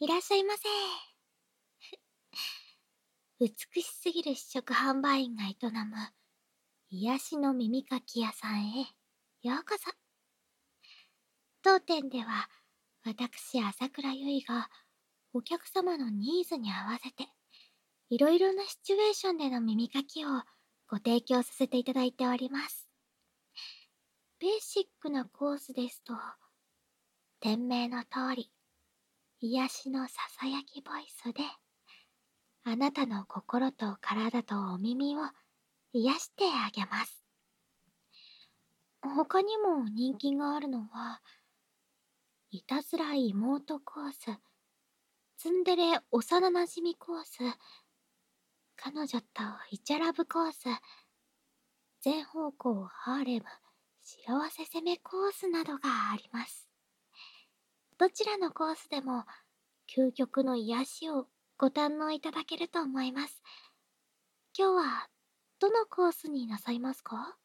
いらっしゃいませ。美しすぎる試食販売員が営む癒しの耳かき屋さんへようこそ。当店では私朝倉ゆいがお客様のニーズに合わせていろいろなシチュエーションでの耳かきをご提供させていただいております。ベーシックなコースですと店名の通り癒しのささやきボイスで、あなたの心と体とお耳を癒してあげます。他にも人気があるのは、いたずら妹コース、ツンデレ幼なじみコース、彼女とイチャラブコース、全方向ハーレム幸せ攻めコースなどがあります。どちらのコースでも究極の癒しをご堪能いただけると思います。今日はどのコースになさいますか？